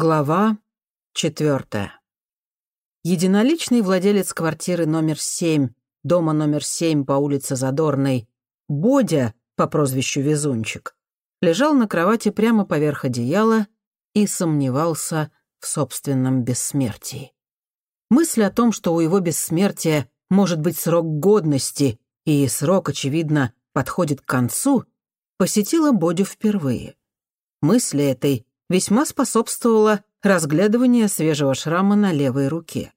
Глава четвертая. Единоличный владелец квартиры номер семь, дома номер семь по улице Задорной, Бодя по прозвищу Везунчик, лежал на кровати прямо поверх одеяла и сомневался в собственном бессмертии. Мысль о том, что у его бессмертия может быть срок годности, и срок, очевидно, подходит к концу, посетила Бодю впервые. Мысли этой весьма способствовало разглядывание свежего шрама на левой руке.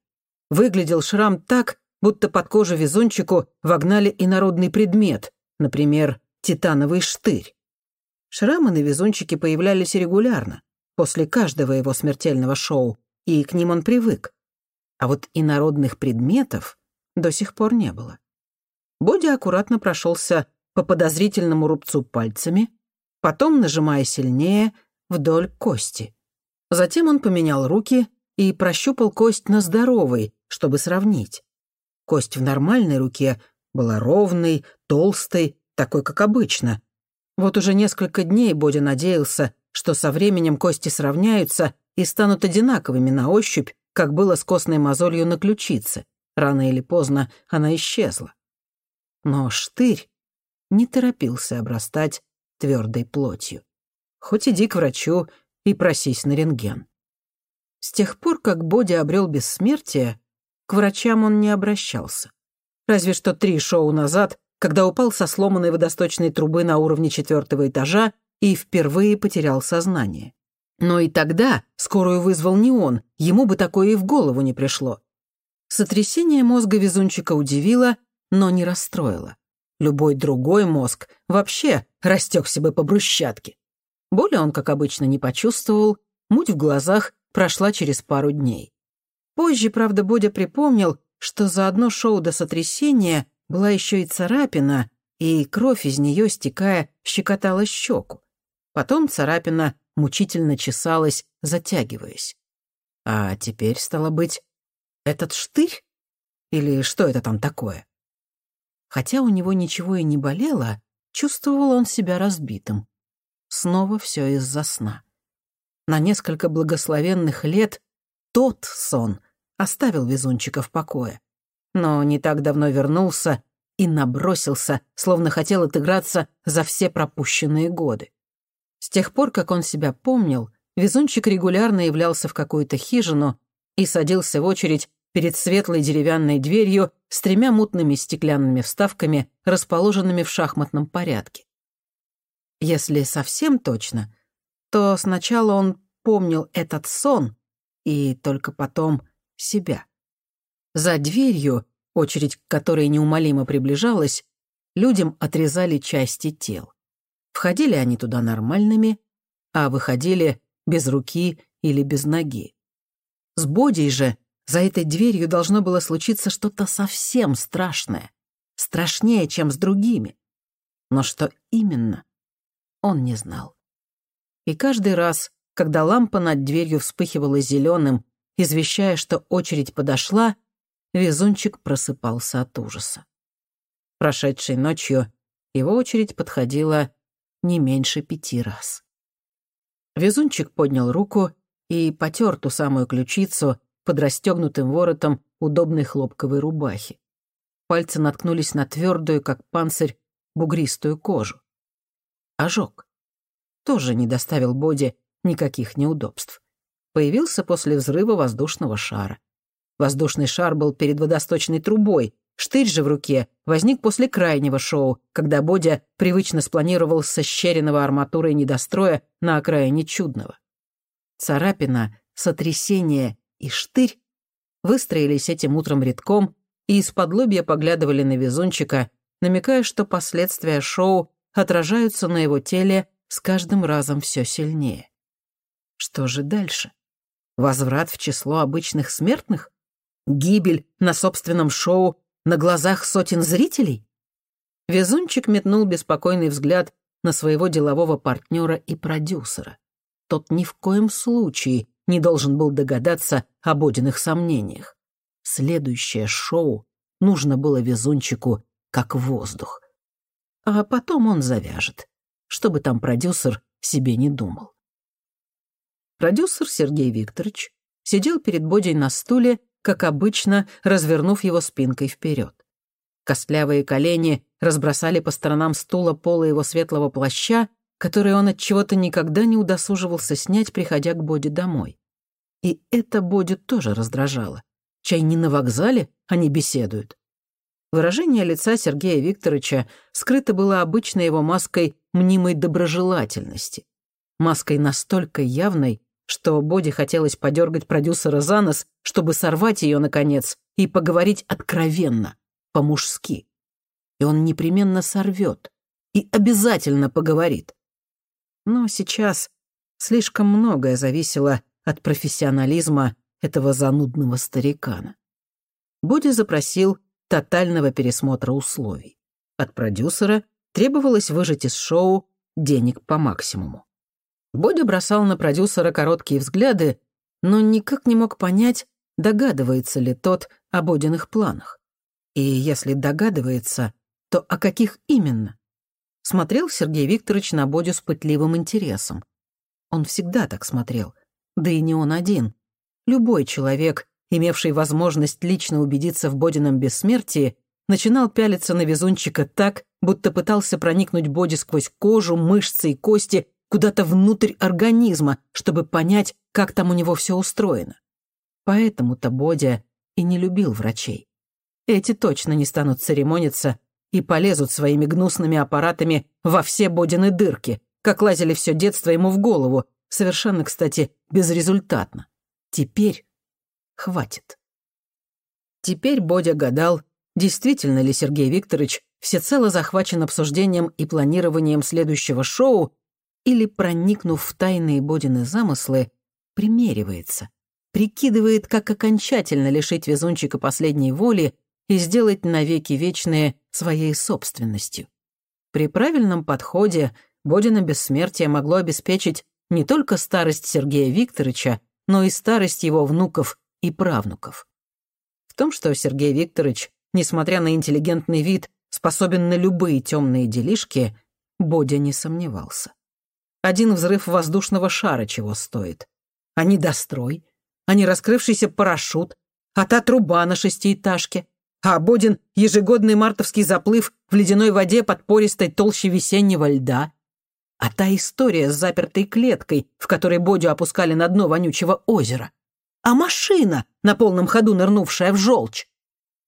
Выглядел шрам так, будто под кожу везунчику вогнали инородный предмет, например, титановый штырь. Шрамы на везунчике появлялись регулярно, после каждого его смертельного шоу, и к ним он привык. А вот инородных предметов до сих пор не было. Бодя аккуратно прошелся по подозрительному рубцу пальцами, потом, нажимая сильнее, вдоль кости. Затем он поменял руки и прощупал кость на здоровой, чтобы сравнить. Кость в нормальной руке была ровной, толстой, такой, как обычно. Вот уже несколько дней Бодя надеялся, что со временем кости сравняются и станут одинаковыми на ощупь, как было с костной мозолью на ключице. Рано или поздно она исчезла. Но штырь не торопился обрастать твердой плотью. Хоть иди к врачу и просись на рентген. С тех пор, как Боди обрел бессмертие, к врачам он не обращался. Разве что три шоу назад, когда упал со сломанной водосточной трубы на уровне четвертого этажа и впервые потерял сознание. Но и тогда скорую вызвал не он, ему бы такое и в голову не пришло. Сотрясение мозга везунчика удивило, но не расстроило. Любой другой мозг вообще растекся бы по брусчатке. Боли он, как обычно, не почувствовал, муть в глазах прошла через пару дней. Позже, правда, Бодя припомнил, что за одно шоу до сотрясения была еще и царапина, и кровь из нее, стекая, щекотала щеку. Потом царапина мучительно чесалась, затягиваясь. А теперь, стало быть, этот штырь? Или что это там такое? Хотя у него ничего и не болело, чувствовал он себя разбитым. Снова все из-за сна. На несколько благословенных лет тот сон оставил везунчика в покое. Но не так давно вернулся и набросился, словно хотел отыграться за все пропущенные годы. С тех пор, как он себя помнил, везунчик регулярно являлся в какую-то хижину и садился в очередь перед светлой деревянной дверью с тремя мутными стеклянными вставками, расположенными в шахматном порядке. Если совсем точно, то сначала он помнил этот сон и только потом себя. За дверью, очередь к которой неумолимо приближалась, людям отрезали части тел. Входили они туда нормальными, а выходили без руки или без ноги. С Бодей же за этой дверью должно было случиться что-то совсем страшное, страшнее, чем с другими. Но что именно, он не знал. И каждый раз, когда лампа над дверью вспыхивала зеленым, извещая, что очередь подошла, везунчик просыпался от ужаса. Прошедшей ночью его очередь подходила не меньше пяти раз. Везунчик поднял руку и потер ту самую ключицу под расстегнутым воротом удобной хлопковой рубахи. Пальцы наткнулись на твердую, как панцирь, бугристую кожу ожог. Тоже не доставил Боди никаких неудобств. Появился после взрыва воздушного шара. Воздушный шар был перед водосточной трубой, штырь же в руке возник после крайнего шоу, когда Бодя привычно спланировал со щеренного арматурой недостроя на окраине чудного. Царапина, сотрясение и штырь выстроились этим утром редком и из-под лобья поглядывали на везунчика, намекая, что последствия шоу отражаются на его теле с каждым разом все сильнее. Что же дальше? Возврат в число обычных смертных? Гибель на собственном шоу на глазах сотен зрителей? Везунчик метнул беспокойный взгляд на своего делового партнера и продюсера. Тот ни в коем случае не должен был догадаться об Одиных сомнениях. Следующее шоу нужно было Везунчику как воздух а потом он завяжет, чтобы там продюсер себе не думал. Продюсер Сергей Викторович сидел перед Бодей на стуле, как обычно, развернув его спинкой вперед. Костлявые колени разбросали по сторонам стула пола его светлого плаща, который он от чего-то никогда не удосуживался снять, приходя к Боде домой. И это Боди тоже раздражало. Чай не на вокзале они беседуют. Выражение лица Сергея Викторовича скрыто было обычной его маской мнимой доброжелательности. Маской настолько явной, что Боди хотелось подергать продюсера за нос, чтобы сорвать ее, наконец, и поговорить откровенно, по-мужски. И он непременно сорвет. И обязательно поговорит. Но сейчас слишком многое зависело от профессионализма этого занудного старикана. Боди запросил тотального пересмотра условий. От продюсера требовалось выжать из шоу денег по максимуму. Бодя бросал на продюсера короткие взгляды, но никак не мог понять, догадывается ли тот о Бодиных планах. И если догадывается, то о каких именно? Смотрел Сергей Викторович на Бодю с пытливым интересом. Он всегда так смотрел, да и не он один. Любой человек, имевший возможность лично убедиться в Бодином бессмертии, начинал пялиться на везунчика так, будто пытался проникнуть Боди сквозь кожу, мышцы и кости куда-то внутрь организма, чтобы понять, как там у него все устроено. Поэтому-то Бодя и не любил врачей. Эти точно не станут церемониться и полезут своими гнусными аппаратами во все Бодины дырки, как лазили все детство ему в голову, совершенно, кстати, безрезультатно. Теперь хватит. Теперь Бодя гадал, действительно ли Сергей Викторович всецело захвачен обсуждением и планированием следующего шоу или, проникнув в тайные Бодины замыслы, примеривается, прикидывает, как окончательно лишить везунчика последней воли и сделать навеки вечные своей собственностью. При правильном подходе Бодина бессмертие могло обеспечить не только старость Сергея Викторовича, но и старость его внуков и правнуков. В том, что Сергей Викторович, несмотря на интеллигентный вид, способен на любые темные делишки, Бодя не сомневался. Один взрыв воздушного шара чего стоит. А не дострой, а не раскрывшийся парашют, а та труба на шестиэтажке, а Бодин ежегодный мартовский заплыв в ледяной воде под пористой толще весеннего льда, а та история с запертой клеткой, в которой Бодю опускали на дно вонючего озера, а машина, на полном ходу нырнувшая в желчь.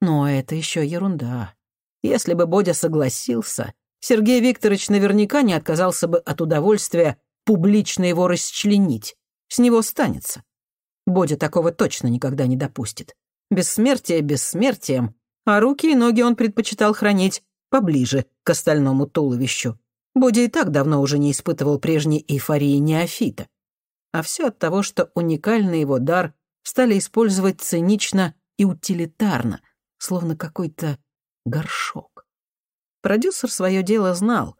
Но это еще ерунда. Если бы Бодя согласился, Сергей Викторович наверняка не отказался бы от удовольствия публично его расчленить. С него станется. Бодя такого точно никогда не допустит. Бессмертие бессмертием, а руки и ноги он предпочитал хранить поближе к остальному туловищу. Боди и так давно уже не испытывал прежней эйфории неофита. А все от того, что уникальный его дар стали использовать цинично и утилитарно, словно какой-то горшок. Продюсер свое дело знал,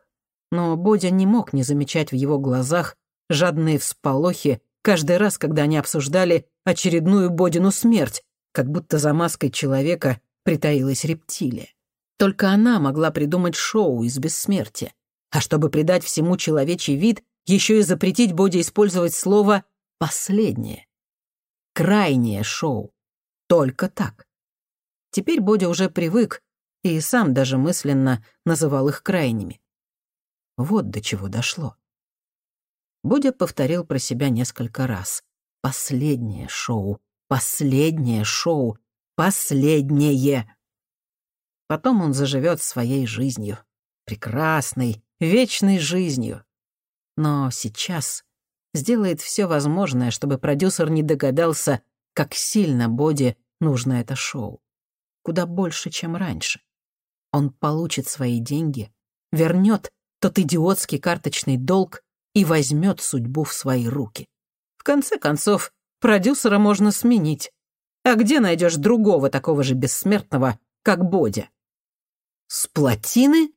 но Бодя не мог не замечать в его глазах жадные всполохи каждый раз, когда они обсуждали очередную Бодину смерть, как будто за маской человека притаилась рептилия. Только она могла придумать шоу из бессмертия а чтобы придать всему человечий вид, еще и запретить Боди использовать слово «последнее». Крайнее шоу. Только так. Теперь Боди уже привык и сам даже мысленно называл их крайними. Вот до чего дошло. Бодя повторил про себя несколько раз. «Последнее шоу, последнее шоу, последнее!» Потом он заживет своей жизнью, прекрасной, вечной жизнью. Но сейчас сделает все возможное, чтобы продюсер не догадался, как сильно Боди нужно это шоу. Куда больше, чем раньше. Он получит свои деньги, вернет тот идиотский карточный долг и возьмет судьбу в свои руки. В конце концов, продюсера можно сменить. А где найдешь другого такого же бессмертного, как Бодя? С плотины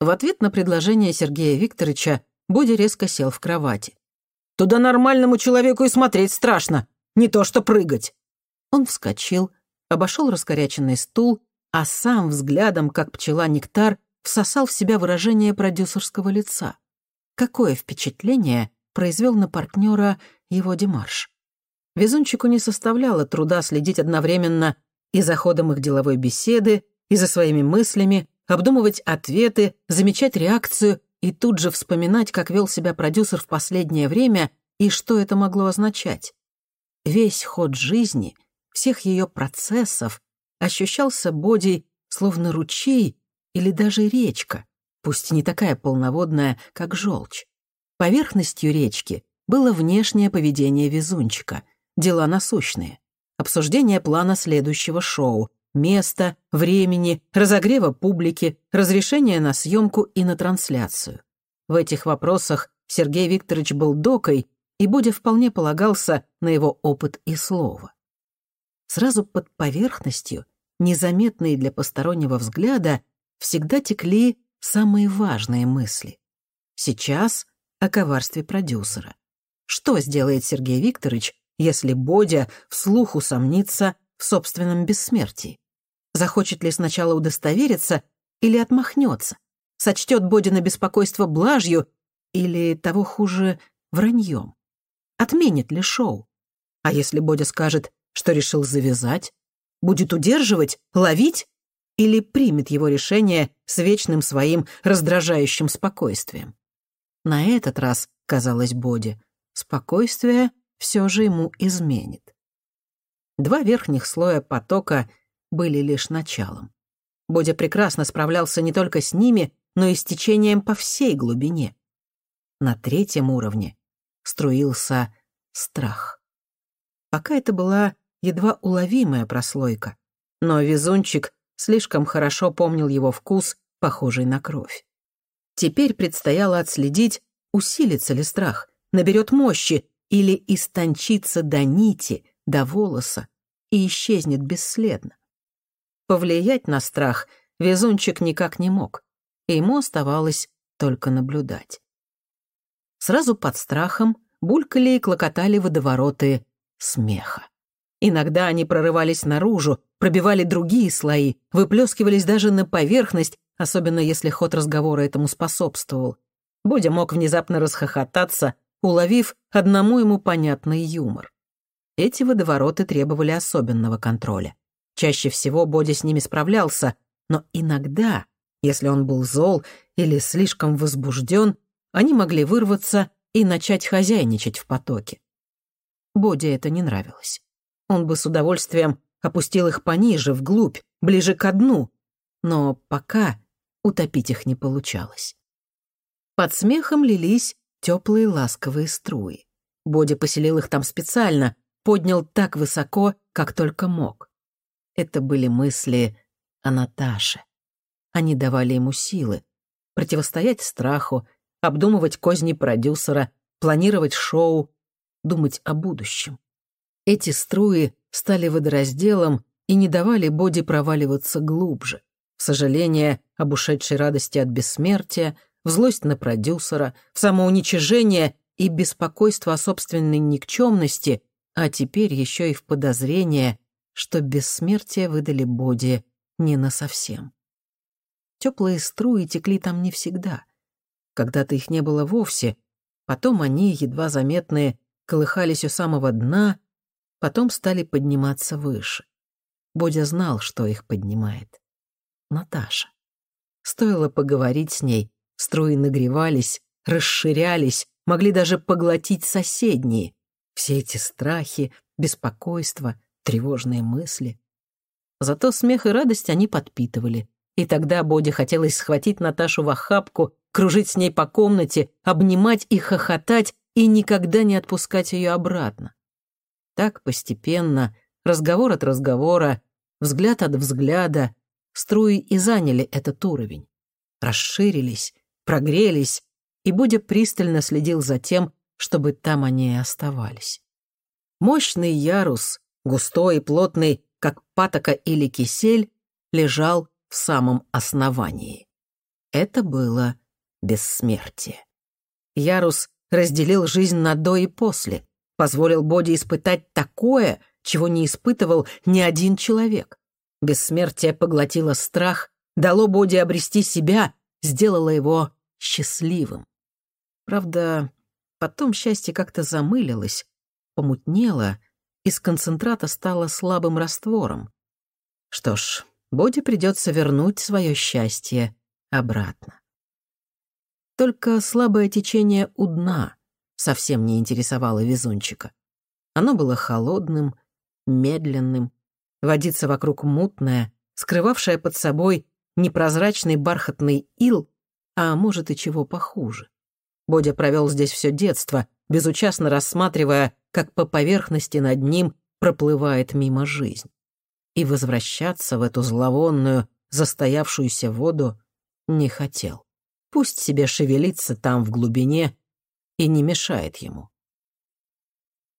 в ответ на предложение Сергея Викторовича Боди резко сел в кровати. «Туда нормальному человеку и смотреть страшно, не то что прыгать». Он вскочил, обошел раскоряченный стул, а сам взглядом, как пчела-нектар, всосал в себя выражение продюсерского лица. Какое впечатление произвел на партнера его демарш. Везунчику не составляло труда следить одновременно и за ходом их деловой беседы, и за своими мыслями, обдумывать ответы, замечать реакцию и тут же вспоминать, как вел себя продюсер в последнее время и что это могло означать. Весь ход жизни, всех ее процессов ощущался Боди словно ручей или даже речка, пусть не такая полноводная, как желчь. Поверхностью речки было внешнее поведение везунчика, дела насущные, обсуждение плана следующего шоу, места, времени, разогрева публики, разрешения на съемку и на трансляцию. В этих вопросах Сергей Викторович был докой, и Будя вполне полагался на его опыт и слово. Сразу под поверхностью, незаметные для постороннего взгляда, всегда текли самые важные мысли. Сейчас о коварстве продюсера. Что сделает Сергей Викторович, если Бодя вслух усомнится в собственном бессмертии? Захочет ли сначала удостовериться или отмахнется? Сочтет Бодина беспокойство блажью или, того хуже, враньем? Отменит ли шоу? А если Бодя скажет, что решил завязать? Будет удерживать, ловить? Или примет его решение с вечным своим раздражающим спокойствием? На этот раз, казалось Боде, спокойствие все же ему изменит. Два верхних слоя потока были лишь началом. Бодя прекрасно справлялся не только с ними, но и с течением по всей глубине. На третьем уровне струился страх. Пока это была едва уловимая прослойка, но везунчик слишком хорошо помнил его вкус, похожий на кровь. Теперь предстояло отследить, усилится ли страх, наберет мощи или истончится до нити, до волоса и исчезнет бесследно. Повлиять на страх везунчик никак не мог, и ему оставалось только наблюдать. Сразу под страхом булькали и клокотали водовороты смеха. Иногда они прорывались наружу, пробивали другие слои, выплескивались даже на поверхность, особенно если ход разговора этому способствовал. Будя мог внезапно расхохотаться, уловив одному ему понятный юмор. Эти водовороты требовали особенного контроля. Чаще всего Боди с ними справлялся, но иногда, если он был зол или слишком возбужден, они могли вырваться и начать хозяйничать в потоке. Боди это не нравилось. Он бы с удовольствием опустил их пониже, вглубь, ближе к дну, но пока утопить их не получалось. Под смехом лились теплые ласковые струи. Боди поселил их там специально, поднял так высоко, как только мог. Это были мысли о Наташе. Они давали ему силы противостоять страху, обдумывать козни продюсера, планировать шоу, думать о будущем. Эти струи стали водоразделом и не давали Боди проваливаться глубже. В сожаление об ушедшей радости от бессмертия, в злость на продюсера, в самоуничижение и беспокойство о собственной никчемности, а теперь еще и в подозрение, что бессмертие выдали Боди не насовсем. Теплые струи текли там не всегда. Когда-то их не было вовсе, потом они, едва заметные, колыхались у самого дна, потом стали подниматься выше. Бодя знал, что их поднимает. Наташа. Стоило поговорить с ней, струи нагревались, расширялись, могли даже поглотить соседние. Все эти страхи, беспокойство, тревожные мысли. Зато смех и радость они подпитывали. И тогда Боди хотелось схватить Наташу в охапку, кружить с ней по комнате, обнимать и хохотать, и никогда не отпускать ее обратно. Так постепенно, разговор от разговора, взгляд от взгляда, струи и заняли этот уровень. Расширились, прогрелись, и Будя пристально следил за тем, чтобы там они и оставались. Мощный ярус, густой и плотный, как патока или кисель, лежал в самом основании. Это было бессмертие. Ярус разделил жизнь на до и после, позволил Боди испытать такое, чего не испытывал ни один человек. Бессмертие поглотило страх, дало Боди обрести себя, сделало его счастливым. Правда, потом счастье как-то замылилось, помутнело, из концентрата стало слабым раствором. Что ж, Боди придется вернуть свое счастье обратно. Только слабое течение у дна совсем не интересовало везунчика. Оно было холодным, медленным, водиться вокруг мутная, скрывавшая под собой непрозрачный бархатный ил, а может и чего похуже. Бодя провел здесь все детство, безучастно рассматривая, как по поверхности над ним проплывает мимо жизнь. И возвращаться в эту зловонную, застоявшуюся воду не хотел. Пусть себе шевелится там в глубине и не мешает ему.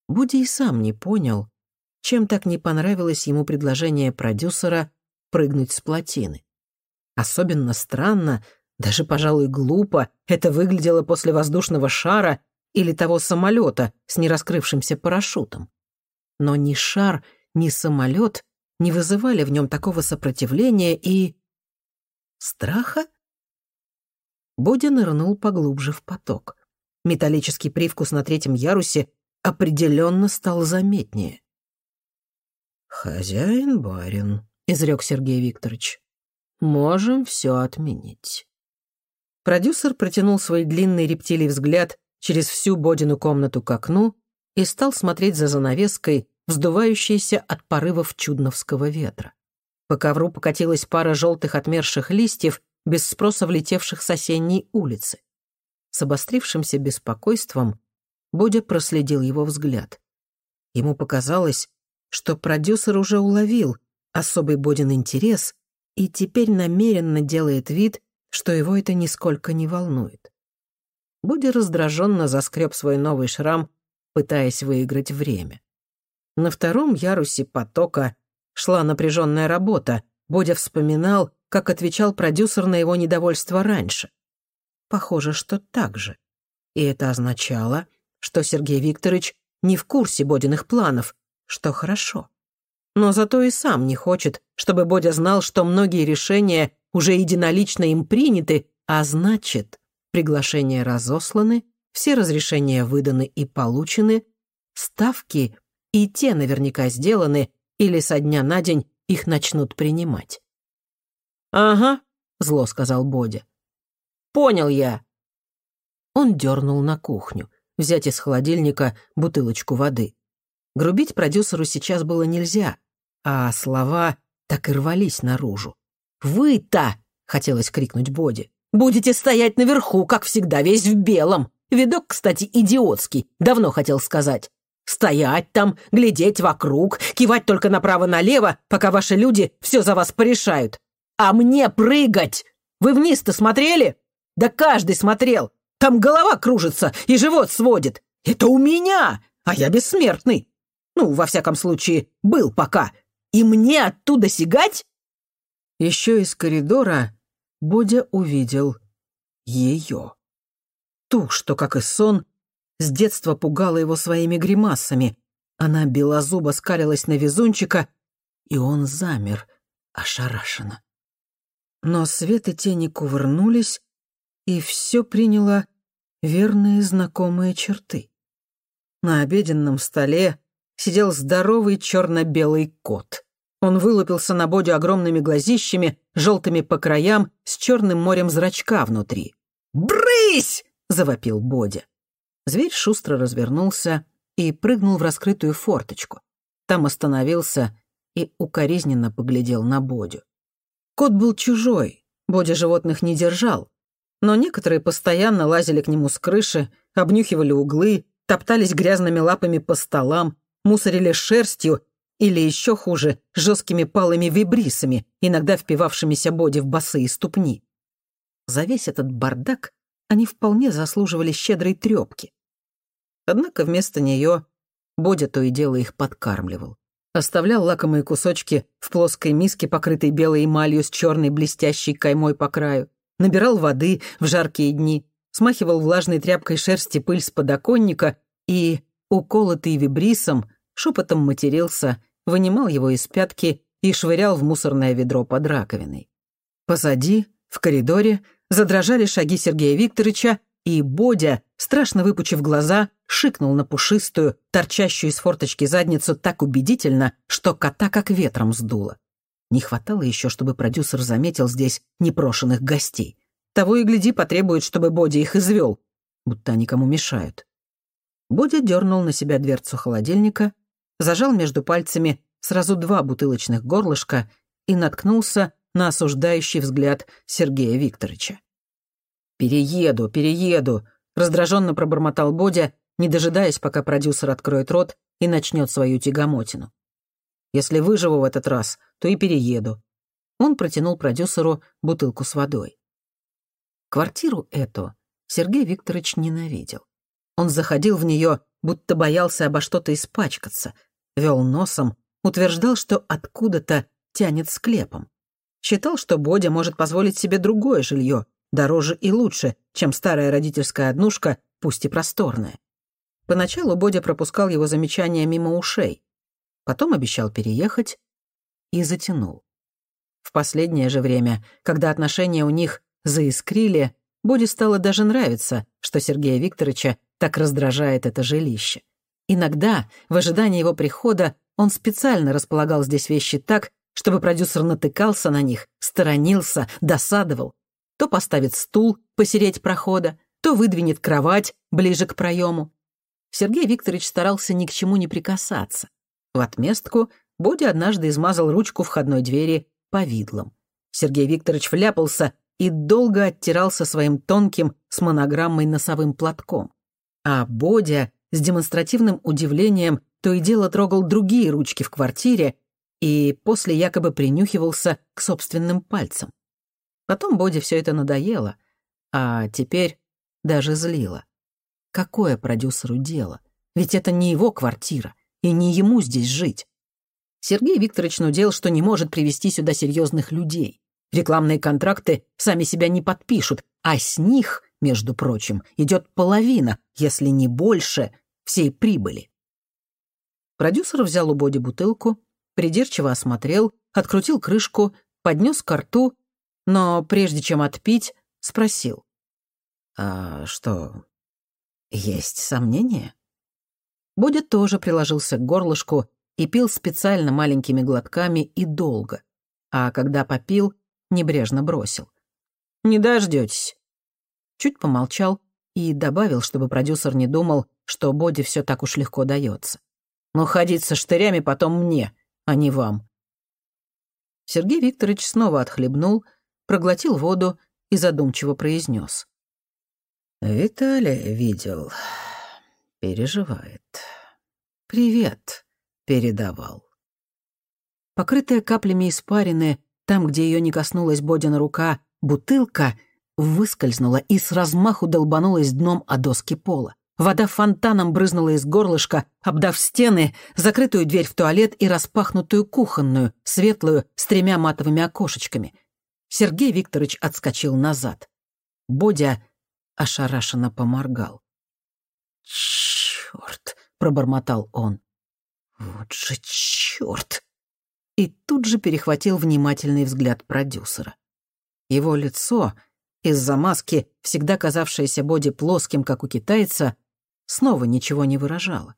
Буди и сам не понял, чем так не понравилось ему предложение продюсера прыгнуть с плотины. Особенно странно, даже, пожалуй, глупо это выглядело после воздушного шара или того самолета с нераскрывшимся парашютом. Но ни шар, ни самолет не вызывали в нем такого сопротивления и... страха? Бодя нырнул поглубже в поток. Металлический привкус на третьем ярусе определенно стал заметнее. «Хозяин барин», — изрек Сергей Викторович. «Можем все отменить». Продюсер протянул свой длинный рептилий взгляд через всю Бодину комнату к окну и стал смотреть за занавеской, вздувающейся от порывов чудновского ветра. По ковру покатилась пара желтых отмерших листьев, без спроса влетевших с осенней улицы. С обострившимся беспокойством Бодя проследил его взгляд. Ему показалось, что продюсер уже уловил особый Бодин интерес и теперь намеренно делает вид, что его это нисколько не волнует. Бодя раздраженно заскреб свой новый шрам, пытаясь выиграть время. На втором ярусе потока шла напряженная работа. Бодя вспоминал, как отвечал продюсер на его недовольство раньше. Похоже, что так же. И это означало, что Сергей Викторович не в курсе Бодиных планов, что хорошо. Но зато и сам не хочет, чтобы Бодя знал, что многие решения уже единолично им приняты, а значит, приглашения разосланы, все разрешения выданы и получены, ставки и те наверняка сделаны, или со дня на день их начнут принимать. «Ага», — зло сказал Бодя. «Понял я». Он дернул на кухню, взять из холодильника бутылочку воды. Грубить продюсеру сейчас было нельзя, а слова так и рвались наружу. «Вы-то!» — хотелось крикнуть Боди. «Будете стоять наверху, как всегда, весь в белом. Видок, кстати, идиотский, давно хотел сказать. Стоять там, глядеть вокруг, кивать только направо-налево, пока ваши люди все за вас порешают. А мне прыгать! Вы вниз-то смотрели? Да каждый смотрел. Там голова кружится и живот сводит. Это у меня, а я бессмертный. Ну, во всяком случае, был пока. И мне оттуда сигать? Еще из коридора Бодя увидел ее. Ту, что, как и сон, с детства пугала его своими гримасами. Она белозубо скалилась на везунчика, и он замер, ошарашенно. Но свет и тени кувырнулись, и все приняло верные знакомые черты. На обеденном столе сидел здоровый черно-белый кот. Он вылупился на Бодю огромными глазищами, желтыми по краям, с черным морем зрачка внутри. «Брысь!» — завопил Бодя. Зверь шустро развернулся и прыгнул в раскрытую форточку. Там остановился и укоризненно поглядел на Бодю. Кот был чужой, Бодя животных не держал, но некоторые постоянно лазили к нему с крыши, обнюхивали углы, топтались грязными лапами по столам, мусорили шерстью или еще хуже, жесткими палыми вибрисами, иногда впивавшимися Боди в босые ступни. За весь этот бардак они вполне заслуживали щедрой трепки. Однако вместо нее Бодя то и дело их подкармливал оставлял лакомые кусочки в плоской миске, покрытой белой эмалью с черной блестящей каймой по краю, набирал воды в жаркие дни, смахивал влажной тряпкой шерсти пыль с подоконника и, уколотый вибрисом, шепотом матерился, вынимал его из пятки и швырял в мусорное ведро под раковиной. Позади, в коридоре, задрожали шаги Сергея Викторовича, и Бодя, страшно выпучив глаза, шикнул на пушистую, торчащую из форточки задницу так убедительно, что кота как ветром сдуло. Не хватало еще, чтобы продюсер заметил здесь непрошенных гостей. Того и гляди потребует, чтобы Боди их извел, будто они кому мешают. Боди дернул на себя дверцу холодильника, зажал между пальцами сразу два бутылочных горлышка и наткнулся на осуждающий взгляд Сергея Викторовича. «Перееду, перееду», — раздраженно пробормотал Бодя, не дожидаясь, пока продюсер откроет рот и начнет свою тягомотину. «Если выживу в этот раз, то и перееду». Он протянул продюсеру бутылку с водой. Квартиру эту Сергей Викторович ненавидел. Он заходил в нее, будто боялся обо что-то испачкаться, вел носом, утверждал, что откуда-то тянет склепом. Считал, что Бодя может позволить себе другое жилье, дороже и лучше, чем старая родительская однушка, пусть и просторная. Поначалу Бодя пропускал его замечания мимо ушей. Потом обещал переехать и затянул. В последнее же время, когда отношения у них заискрили, Боде стало даже нравиться, что Сергея Викторовича так раздражает это жилище. Иногда, в ожидании его прихода, он специально располагал здесь вещи так, чтобы продюсер натыкался на них, сторонился, досадовал. То поставит стул посереть прохода, то выдвинет кровать ближе к проему. Сергей Викторович старался ни к чему не прикасаться. В отместку Боди однажды измазал ручку входной двери повидлом. Сергей Викторович вляпался и долго оттирался своим тонким с монограммой носовым платком. А Бодя с демонстративным удивлением то и дело трогал другие ручки в квартире и после якобы принюхивался к собственным пальцам. Потом Боди все это надоело, а теперь даже злило. Какое продюсеру дело? Ведь это не его квартира, и не ему здесь жить. Сергей Викторович нудел, что не может привести сюда серьезных людей. Рекламные контракты сами себя не подпишут, а с них, между прочим, идет половина, если не больше, всей прибыли. Продюсер взял у Боди бутылку, придирчиво осмотрел, открутил крышку, поднес ко рту, но прежде чем отпить, спросил. «А что, есть сомнения?» Бодя тоже приложился к горлышку и пил специально маленькими глотками и долго, а когда попил, небрежно бросил. «Не дождетесь. Чуть помолчал и добавил, чтобы продюсер не думал, что Боди все так уж легко дается. «Но ходить со штырями потом мне, а не вам». Сергей Викторович снова отхлебнул, проглотил воду и задумчиво произнес. «Виталий видел. Переживает. Привет», — передавал. Покрытая каплями испарины, там, где ее не коснулась Бодина рука, бутылка выскользнула и с размаху долбанулась дном о доски пола. Вода фонтаном брызнула из горлышка, обдав стены, закрытую дверь в туалет и распахнутую кухонную, светлую, с тремя матовыми окошечками. Сергей Викторович отскочил назад. Бодя ошарашенно поморгал. «Чёрт!» — пробормотал он. «Вот же чёрт!» и тут же перехватил внимательный взгляд продюсера. Его лицо, из-за маски, всегда казавшееся Боди плоским, как у китайца, снова ничего не выражало.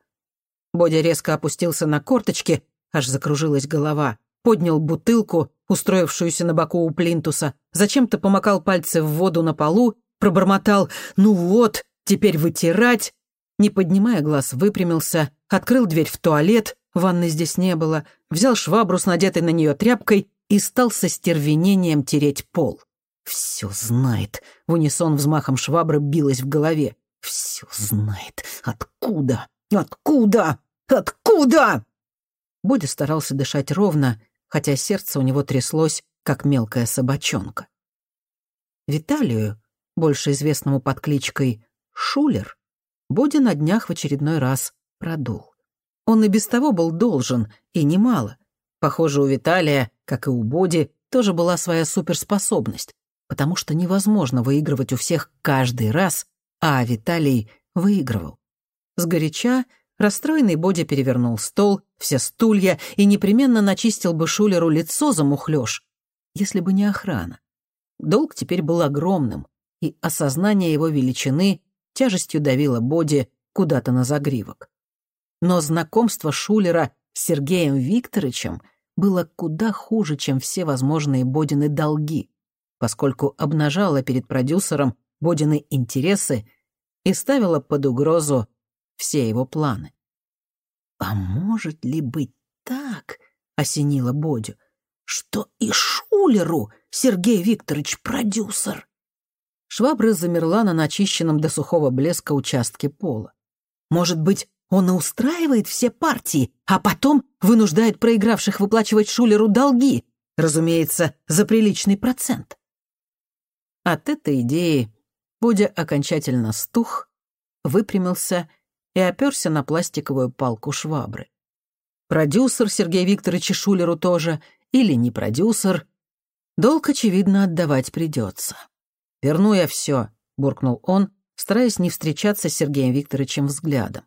Боди резко опустился на корточки, аж закружилась голова, поднял бутылку, устроившуюся на боку у плинтуса, зачем-то помакал пальцы в воду на полу, пробормотал «Ну вот, теперь вытирать!» Не поднимая глаз, выпрямился, открыл дверь в туалет, ванны здесь не было, взял швабру с надетой на нее тряпкой и стал со стервенением тереть пол. «Все знает», — в унисон взмахом швабры билось в голове. «Все знает. Откуда? Откуда? Откуда?» Бодя старался дышать ровно, хотя сердце у него тряслось, как мелкая собачонка. Виталию, больше известному под кличкой Шулер, Бодя на днях в очередной раз продул. Он и без того был должен, и немало. Похоже, у Виталия, как и у Боди, тоже была своя суперспособность, потому что невозможно выигрывать у всех каждый раз, а Виталий выигрывал. Сгоряча расстроенный Боди перевернул стол, все стулья и непременно начистил бы Шулеру лицо за мухлёж, если бы не охрана. Долг теперь был огромным, и осознание его величины тяжестью давило Боди куда-то на загривок. Но знакомство Шулера с Сергеем Викторовичем было куда хуже, чем все возможные Бодины долги, поскольку обнажало перед продюсером Бодины интересы и ставило под угрозу все его планы. «А может ли быть так?» — осенило Бодю, что и Шулеру Сергей Викторович продюсер. Швабра замерла на начищенном до сухого блеска участке пола. Может быть, он и устраивает все партии, а потом вынуждает проигравших выплачивать Шулеру долги, разумеется, за приличный процент. От этой идеи Будя окончательно стух, выпрямился и оперся на пластиковую палку швабры. Продюсер Сергей Викторович Шулеру тоже, или не продюсер, долг, очевидно, отдавать придется. «Верну я все», — буркнул он, стараясь не встречаться с Сергеем Викторовичем взглядом.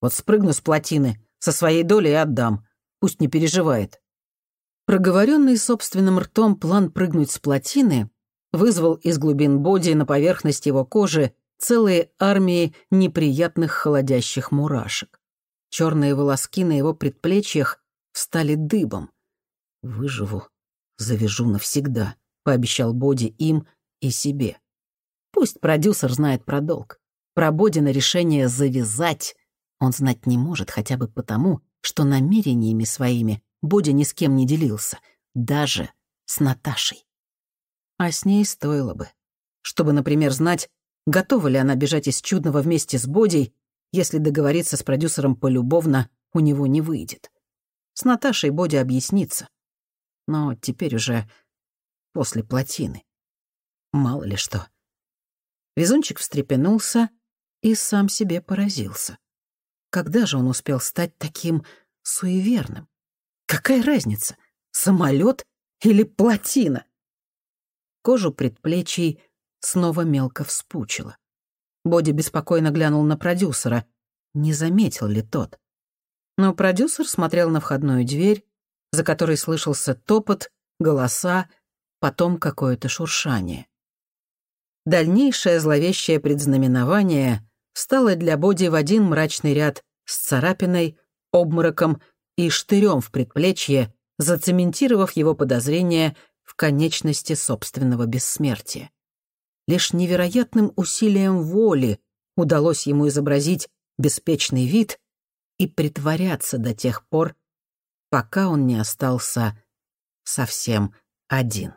Вот спрыгну с плотины, со своей долей отдам. Пусть не переживает. Проговоренный собственным ртом план прыгнуть с плотины вызвал из глубин боди на поверхность его кожи целые армии неприятных холодящих мурашек. Черные волоски на его предплечьях встали дыбом. «Выживу, завяжу навсегда», — пообещал Боди им и себе. Пусть продюсер знает про долг. Про Боди на решение завязать он знать не может хотя бы потому, что намерениями своими Бодя ни с кем не делился, даже с Наташей. А с ней стоило бы. Чтобы, например, знать, готова ли она бежать из чудного вместе с Бодей, если договориться с продюсером полюбовно у него не выйдет. С Наташей Бодя объяснится. Но теперь уже после плотины. Мало ли что. Везунчик встрепенулся и сам себе поразился. Когда же он успел стать таким суеверным? Какая разница, самолет или плотина? Кожу предплечий снова мелко вспучило. Боди беспокойно глянул на продюсера. Не заметил ли тот? Но продюсер смотрел на входную дверь, за которой слышался топот, голоса, потом какое-то шуршание. Дальнейшее зловещее предзнаменование стала для Боди в один мрачный ряд с царапиной, обмороком и штырем в предплечье, зацементировав его подозрение конечности собственного бессмертия. Лишь невероятным усилием воли удалось ему изобразить беспечный вид и притворяться до тех пор, пока он не остался совсем один.